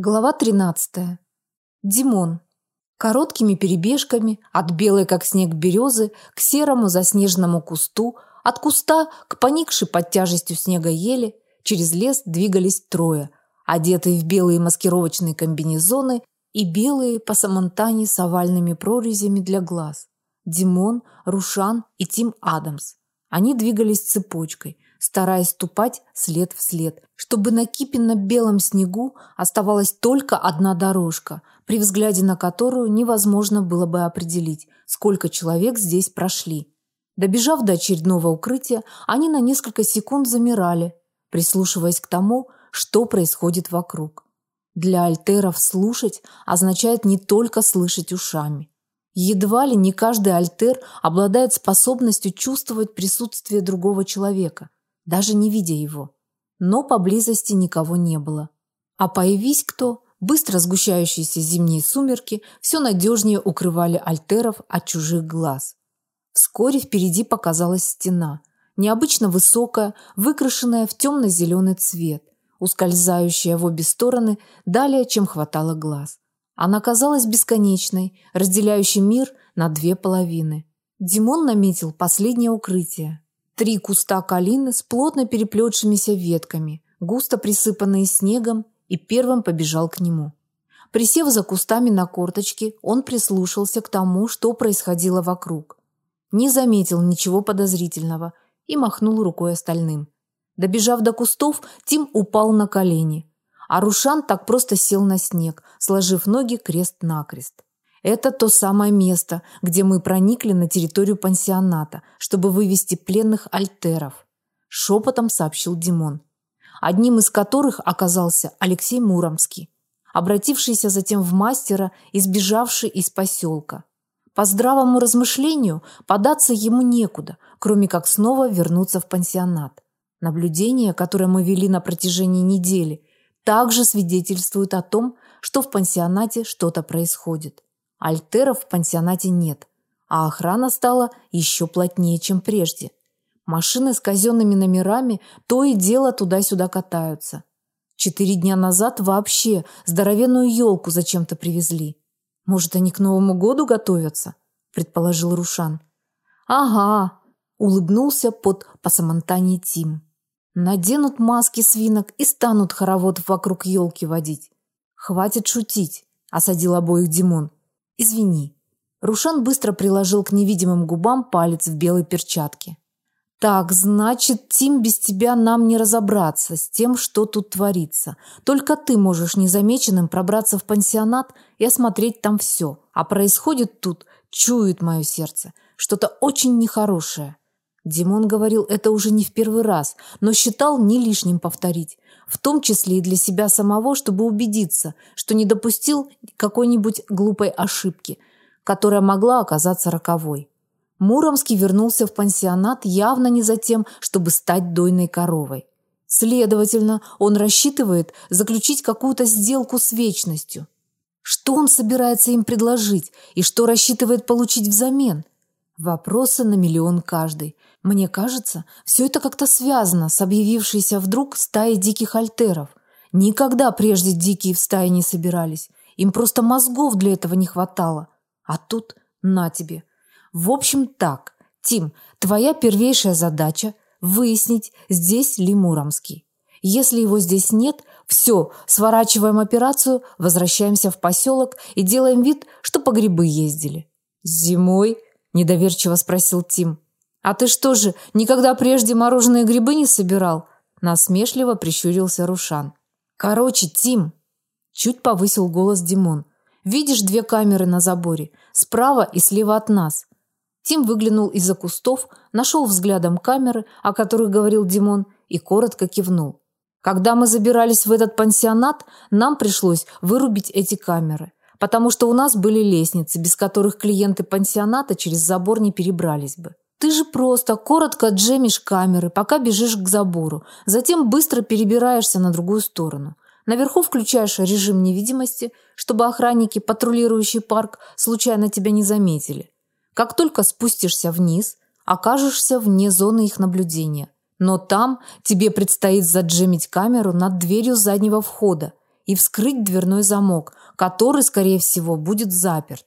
Глава 13. Димон. Короткими перебежками от белой как снег березы к серому заснеженному кусту, от куста к поникшей под тяжестью снега ели, через лес двигались трое, одетые в белые маскировочные комбинезоны и белые пасамонтани с овальными прорезями для глаз. Димон, Рушан и Тим Адамс. Они двигались цепочкой – стараясь ступать след в след, чтобы на кипенно-белом снегу оставалась только одна дорожка, при взгляде на которую невозможно было бы определить, сколько человек здесь прошли. Добежав до очередного укрытия, они на несколько секунд замирали, прислушиваясь к тому, что происходит вокруг. Для альтеров слушать означает не только слышать ушами. Едва ли не каждый альтер обладает способностью чувствовать присутствие другого человека – даже не видя его. Но поблизости никого не было. А появись кто, быстро сгущающиеся зимние сумерки все надежнее укрывали альтеров от чужих глаз. Вскоре впереди показалась стена, необычно высокая, выкрашенная в темно-зеленый цвет, ускользающая в обе стороны далее, чем хватало глаз. Она казалась бесконечной, разделяющей мир на две половины. Димон наметил последнее укрытие. Три куста калины с плотно переплетшимися ветками, густо присыпанные снегом, и первым побежал к нему. Присев за кустами на корточки, он прислушался к тому, что происходило вокруг. Не заметил ничего подозрительного и махнул рукой остальным. Добежав до кустов, Тим упал на колени, а Рушан так просто сел на снег, сложив ноги крест-накрест. Это то самое место, где мы проникли на территорию пансионата, чтобы вывести пленных альтеров, шепотом сообщил Димон, одним из которых оказался Алексей Муромский, обратившийся затем в мастера и сбежавший из поселка. По здравому размышлению податься ему некуда, кроме как снова вернуться в пансионат. Наблюдения, которые мы вели на протяжении недели, также свидетельствуют о том, что в пансионате что-то происходит. Альтеров в пансионате нет, а охрана стала еще плотнее, чем прежде. Машины с казенными номерами то и дело туда-сюда катаются. Четыре дня назад вообще здоровенную елку зачем-то привезли. Может, они к Новому году готовятся? предположил Рушан. Ага, улыбнулся под посамантани Тим. Наденут маски свинок и станут хоровод вокруг елки водить. Хватит шутить, осадил обоих Димон. Извини. Рушан быстро приложил к невидимым губам палец в белой перчатке. Так, значит, Тим, без тебя нам не разобраться с тем, что тут творится. Только ты можешь незамеченным пробраться в пансионат и осмотреть там все. А происходит тут, чует мое сердце, что-то очень нехорошее. Димон говорил это уже не в первый раз, но считал не лишним повторить, в том числе и для себя самого, чтобы убедиться, что не допустил какой-нибудь глупой ошибки, которая могла оказаться роковой. Муромский вернулся в пансионат явно не за тем, чтобы стать дойной коровой. Следовательно, он рассчитывает заключить какую-то сделку с вечностью. Что он собирается им предложить и что рассчитывает получить взамен? Вопросы на миллион каждый. Мне кажется, все это как-то связано с объявившейся вдруг стаей диких альтеров. Никогда прежде дикие в стае не собирались. Им просто мозгов для этого не хватало. А тут на тебе. В общем так, Тим, твоя первейшая задача – выяснить, здесь ли Муромский. Если его здесь нет, все, сворачиваем операцию, возвращаемся в поселок и делаем вид, что по грибы ездили. «Зимой?» – недоверчиво спросил Тим. А ты что же, никогда прежде мороженые грибы не собирал? насмешливо прищурился Рушан. Короче, Тим, чуть повысил голос Димон. Видишь две камеры на заборе, справа и слева от нас. Тим выглянул из-за кустов, нашел взглядом камеры, о которых говорил Димон, и коротко кивнул. Когда мы забирались в этот пансионат, нам пришлось вырубить эти камеры, потому что у нас были лестницы, без которых клиенты пансионата через забор не перебрались бы. Ты же просто коротко джемишь камеры, пока бежишь к забору, затем быстро перебираешься на другую сторону. Наверху включаешь режим невидимости, чтобы охранники, патрулирующие парк, случайно тебя не заметили. Как только спустишься вниз, окажешься вне зоны их наблюдения. Но там тебе предстоит заджемить камеру над дверью заднего входа и вскрыть дверной замок, который, скорее всего, будет заперт.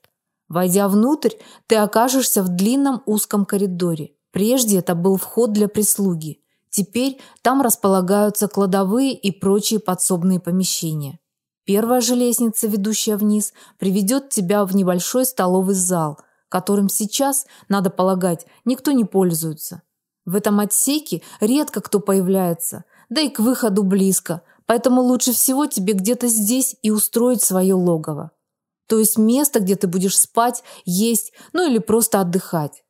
Войдя внутрь, ты окажешься в длинном узком коридоре. Прежде это был вход для прислуги. Теперь там располагаются кладовые и прочие подсобные помещения. Первая же лестница, ведущая вниз, приведет тебя в небольшой столовый зал, которым сейчас, надо полагать, никто не пользуется. В этом отсеке редко кто появляется, да и к выходу близко, поэтому лучше всего тебе где-то здесь и устроить свое логово. То есть место, где ты будешь спать, есть, ну или просто отдыхать.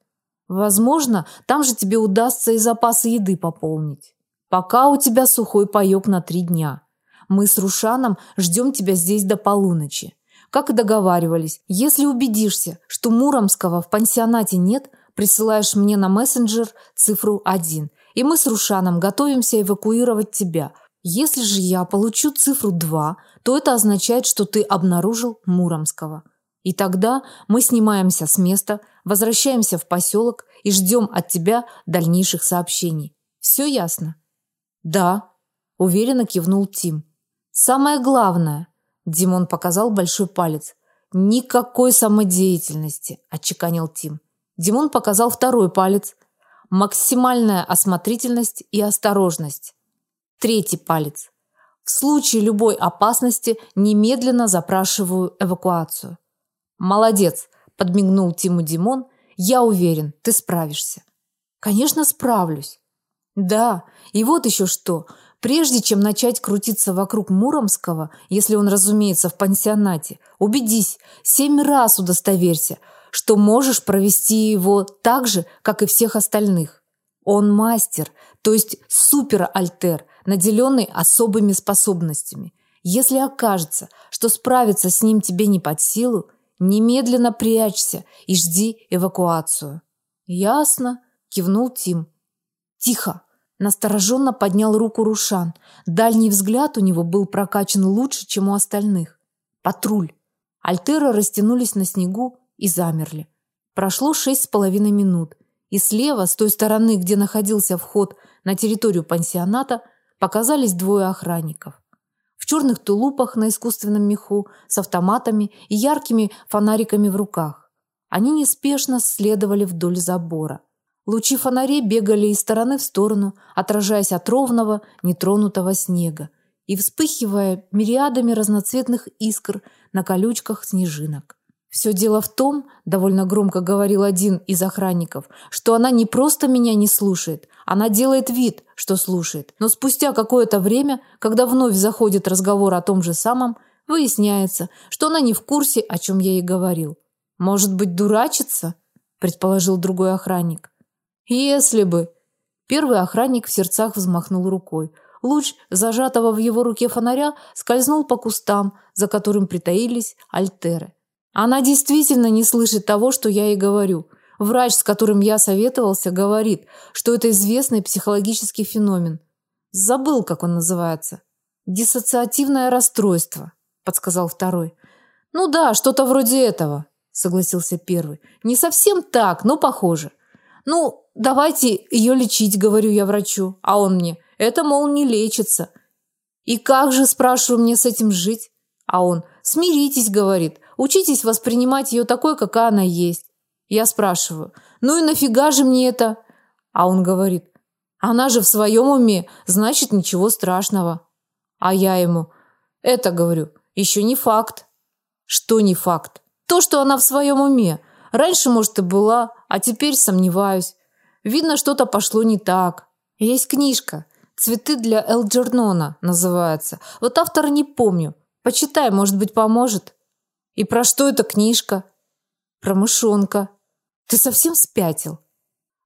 Возможно, там же тебе удастся и запасы еды пополнить. Пока у тебя сухой паёк на три дня. Мы с Рушаном ждем тебя здесь до полуночи. Как и договаривались, если убедишься, что Муромского в пансионате нет, присылаешь мне на мессенджер цифру 1, и мы с Рушаном готовимся эвакуировать тебя. Если же я получу цифру 2, то это означает, что ты обнаружил Муромского. И тогда мы снимаемся с места, возвращаемся в поселок и ждем от тебя дальнейших сообщений. Все ясно? Да, уверенно кивнул Тим. Самое главное, Димон показал большой палец. Никакой самодеятельности, отчеканил Тим. Димон показал второй палец. Максимальная осмотрительность и осторожность. Третий палец. В случае любой опасности немедленно запрашиваю эвакуацию. Молодец, подмигнул Тиму Димон. Я уверен, ты справишься. Конечно, справлюсь. Да, и вот еще что. Прежде чем начать крутиться вокруг Муромского, если он, разумеется, в пансионате, убедись, семь раз удостоверься, что можешь провести его так же, как и всех остальных. Он мастер, то есть супер-альтер, наделенный особыми способностями. Если окажется, что справиться с ним тебе не под силу, немедленно прячься и жди эвакуацию. Ясно, кивнул Тим. Тихо. Настороженно поднял руку Рушан. Дальний взгляд у него был прокачан лучше, чем у остальных. Патруль. Альтеры растянулись на снегу и замерли. Прошло шесть с половиной минут, и слева, с той стороны, где находился вход на территорию пансионата, показались двое охранников. В черных тулупах на искусственном меху, с автоматами и яркими фонариками в руках. Они неспешно следовали вдоль забора. Лучи фонарей бегали из стороны в сторону, отражаясь от ровного, нетронутого снега и вспыхивая мириадами разноцветных искр на колючках снежинок. Все дело в том, довольно громко говорил один из охранников, что она не просто меня не слушает, она делает вид, что слушает. Но спустя какое-то время, когда вновь заходит разговор о том же самом, выясняется, что она не в курсе, о чем я ей говорил. Может быть, дурачится, предположил другой охранник. Если бы. Первый охранник в сердцах взмахнул рукой. Луч зажатого в его руке фонаря скользнул по кустам, за которым притаились альтеры. Она действительно не слышит того, что я ей говорю. Врач, с которым я советовался, говорит, что это известный психологический феномен. Забыл, как он называется. Диссоциативное расстройство, подсказал второй. Ну да, что-то вроде этого, согласился первый. Не совсем так, но похоже. Ну, давайте ее лечить, говорю я врачу, а он мне: "Это мол не лечится". И как же, спрашиваю, мне с этим жить? А он: "Смиритесь", говорит. "Учитесь воспринимать ее такой, какая она есть". Я спрашиваю: "Ну и нафига же мне это?" А он говорит: "Она же в своем уме, значит, ничего страшного". А я ему: "Это, говорю, еще не факт". Что не факт? То, что она в своем уме. Раньше, может, и была, а теперь сомневаюсь. Видно, что-то пошло не так. Есть книжка «Цветы для Элджернона» называется. Вот автора не помню. Почитай, может быть, поможет. И про что эта книжка? Про мышонка. Ты совсем спятил?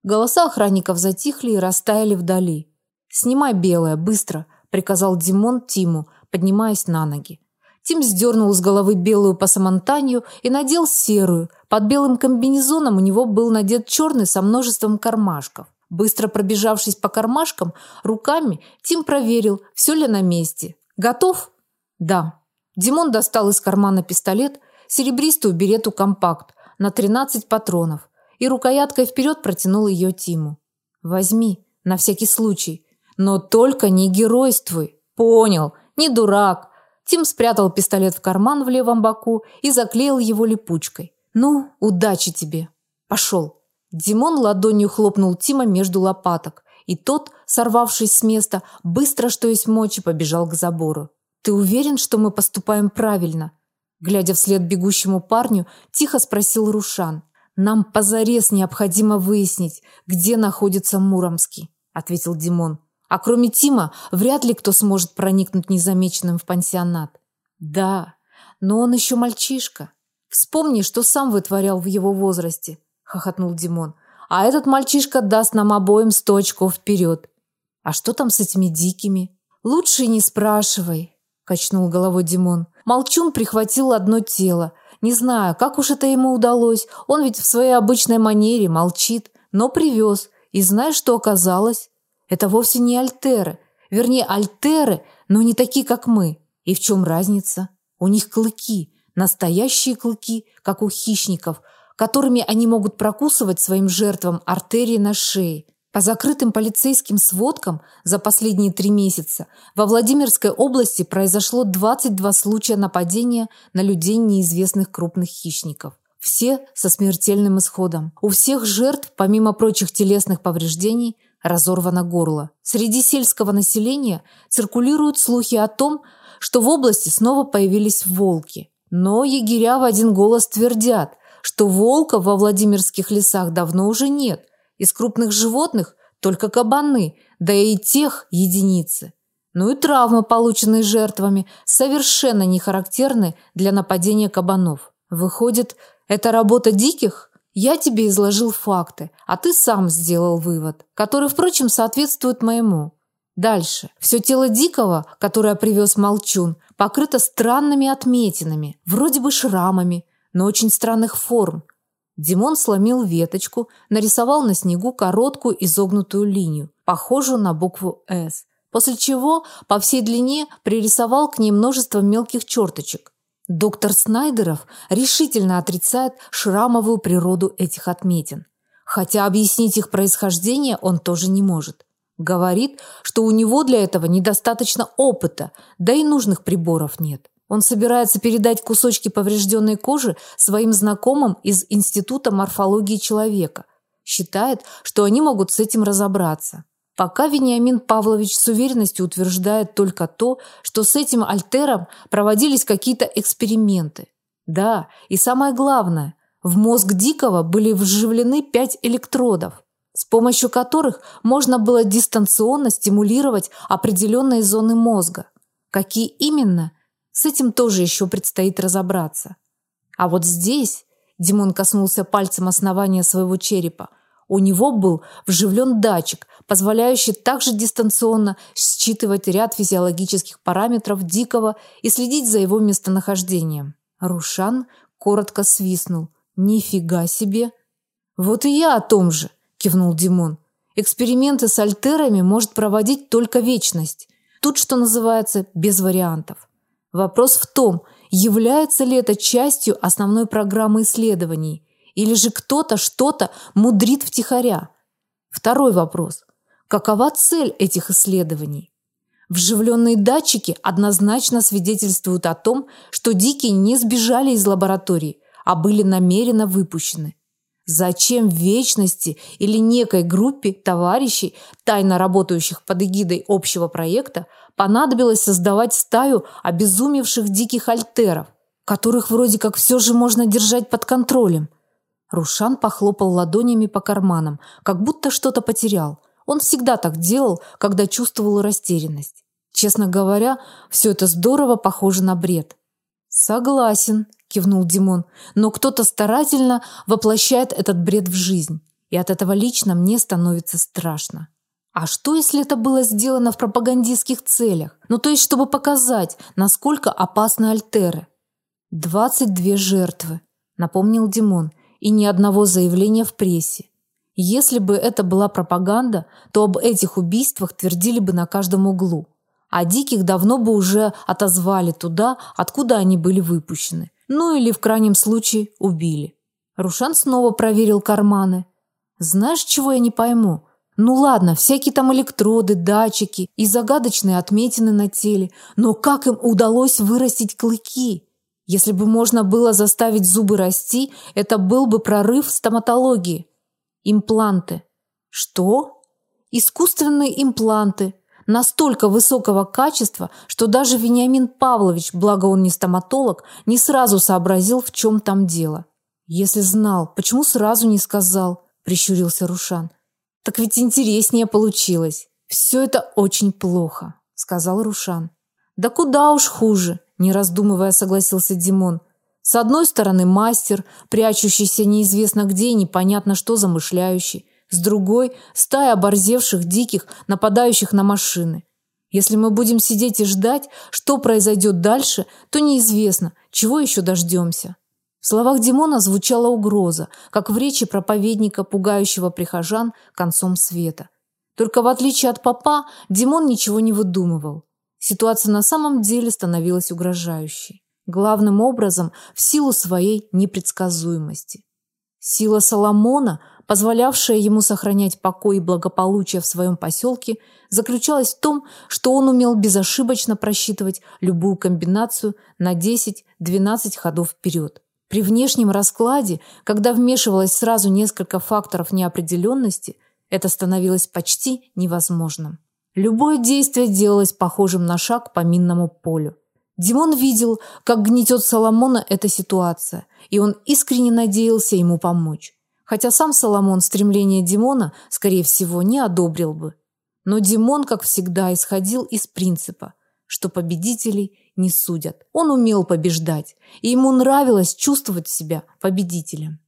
Голоса охранников затихли и растаяли вдали. «Снимай белое, быстро!» – приказал Димон Тиму, поднимаясь на ноги. Тим сдернул с головы белую пасамантанью и надел серую. Под белым комбинезоном у него был надет черный со множеством кармашков. Быстро пробежавшись по кармашкам руками, Тим проверил, все ли на месте. Готов? Да. Димон достал из кармана пистолет, серебристую берету компакт на 13 патронов и рукояткой вперед протянул ее Тиму. Возьми, на всякий случай, но только не геройствуй. Понял? Не дурак. Тим спрятал пистолет в карман в левом боку и заклеил его липучкой. «Ну, удачи тебе. Пошел». Димон ладонью хлопнул Тима между лопаток, и тот, сорвавшись с места, быстро, что есть мочи, побежал к забору. «Ты уверен, что мы поступаем правильно?» Глядя вслед бегущему парню, тихо спросил Рушан. «Нам позарез необходимо выяснить, где находится Муромский», ответил Димон. «А кроме Тима, вряд ли кто сможет проникнуть незамеченным в пансионат». «Да, но он еще мальчишка. Вспомни, что сам вытворял в его возрасте», хохотнул Димон. «А этот мальчишка даст нам обоим сто очков вперед». «А что там с этими дикими?» «Лучше не спрашивай», качнул головой Димон. Молчун прихватил одно тело. Не знаю, как уж это ему удалось. Он ведь в своей обычной манере молчит, но привез. И знаешь, что оказалось? Это вовсе не альтеры. Вернее, альтеры, но не такие, как мы. И в чем разница? У них клыки, настоящие клыки, как у хищников, которыми они могут прокусывать своим жертвам артерии на шее. По закрытым полицейским сводкам за последние три месяца во Владимирской области произошло 22 случая нападения на людей неизвестных крупных хищников. Все со смертельным исходом. У всех жертв, помимо прочих телесных повреждений, разорвано горло. Среди сельского населения циркулируют слухи о том, что в области снова появились волки. Но егеря в один голос твердят, что волков во Владимирских лесах давно уже нет – из крупных животных только кабаны, да и тех единицы. Ну и травмы, полученные жертвами, совершенно не характерны для нападения кабанов. Выходит, это работа диких? Я тебе изложил факты, а ты сам сделал вывод, который, впрочем, соответствует моему. Дальше. Все тело дикого, которое привез Молчун, покрыто странными отметинами, вроде бы шрамами, но очень странных форм, Димон сломил веточку, нарисовал на снегу короткую изогнутую линию, похожую на букву «С», после чего по всей длине пририсовал к ней множество мелких черточек. Доктор Снайдеров решительно отрицает шрамовую природу этих отметин, хотя объяснить их происхождение он тоже не может. Говорит, что у него для этого недостаточно опыта, да и нужных приборов нет. Он собирается передать кусочки поврежденной кожи своим знакомым из Института морфологии человека. Считает, что они могут с этим разобраться. Пока Вениамин Павлович с уверенностью утверждает только то, что с этим альтером проводились какие-то эксперименты. Да, и самое главное, в мозг Дикого были вживлены пять электродов, с помощью которых можно было дистанционно стимулировать определенные зоны мозга. Какие именно, с этим тоже еще предстоит разобраться. А вот здесь Димон коснулся пальцем основания своего черепа. У него был вживлен датчик, позволяющий также дистанционно считывать ряд физиологических параметров дикого и следить за его местонахождением. Рушан коротко свистнул. «Нифига себе!» «Вот и я о том же!» – кивнул Димон. «Эксперименты с альтерами может проводить только вечность. Тут, что называется, без вариантов. Вопрос в том, является ли это частью основной программы исследований, или же кто-то что-то мудрит втихаря. Второй вопрос. Какова цель этих исследований? Вживленные датчики однозначно свидетельствуют о том, что дикие не сбежали из лаборатории, а были намеренно выпущены. Зачем вечности или некой группе товарищей, тайно работающих под эгидой общего проекта, понадобилось создавать стаю обезумевших диких альтеров, которых вроде как все же можно держать под контролем? Рушан похлопал ладонями по карманам, как будто что-то потерял. Он всегда так делал, когда чувствовал растерянность. Честно говоря, все это здорово похоже на бред. Согласен, кивнул Димон. Но кто-то старательно воплощает этот бред в жизнь, и от этого лично мне становится страшно. А что, если это было сделано в пропагандистских целях? Ну, то есть, чтобы показать, насколько опасны альтеры. «Двадцать две жертвы», – напомнил Димон, – «и ни одного заявления в прессе. Если бы это была пропаганда, то об этих убийствах твердили бы на каждом углу. А диких давно бы уже отозвали туда, откуда они были выпущены ну или в крайнем случае убили. Рушан снова проверил карманы. Знаешь, чего я не пойму? Ну ладно, всякие там электроды, датчики и загадочные отметины на теле, но как им удалось вырастить клыки? Если бы можно было заставить зубы расти, это был бы прорыв в стоматологии. Импланты. Что? Искусственные импланты настолько высокого качества, что даже Вениамин Павлович, благо он не стоматолог, не сразу сообразил, в чем там дело. Если знал, почему сразу не сказал, прищурился Рушан. Так ведь интереснее получилось. Все это очень плохо, сказал Рушан. Да куда уж хуже, не раздумывая, согласился Димон. С одной стороны, мастер, прячущийся неизвестно где и непонятно что замышляющий, с другой стая оборзевших диких, нападающих на машины. Если мы будем сидеть и ждать, что произойдет дальше, то неизвестно, чего еще дождемся. В словах Димона звучала угроза, как в речи проповедника, пугающего прихожан концом света. Только в отличие от папа, Димон ничего не выдумывал. Ситуация на самом деле становилась угрожающей. Главным образом в силу своей непредсказуемости. Сила Соломона, позволявшая ему сохранять покой и благополучие в своем поселке, заключалась в том, что он умел безошибочно просчитывать любую комбинацию на 10-12 ходов вперед. При внешнем раскладе, когда вмешивалось сразу несколько факторов неопределенности, это становилось почти невозможным. Любое действие делалось похожим на шаг по минному полю. Димон видел, как гнетет Соломона эта ситуация, и он искренне надеялся ему помочь. Хотя сам Соломон стремление Димона, скорее всего, не одобрил бы. Но Димон, как всегда, исходил из принципа, что победителей не судят. Он умел побеждать, и ему нравилось чувствовать себя победителем.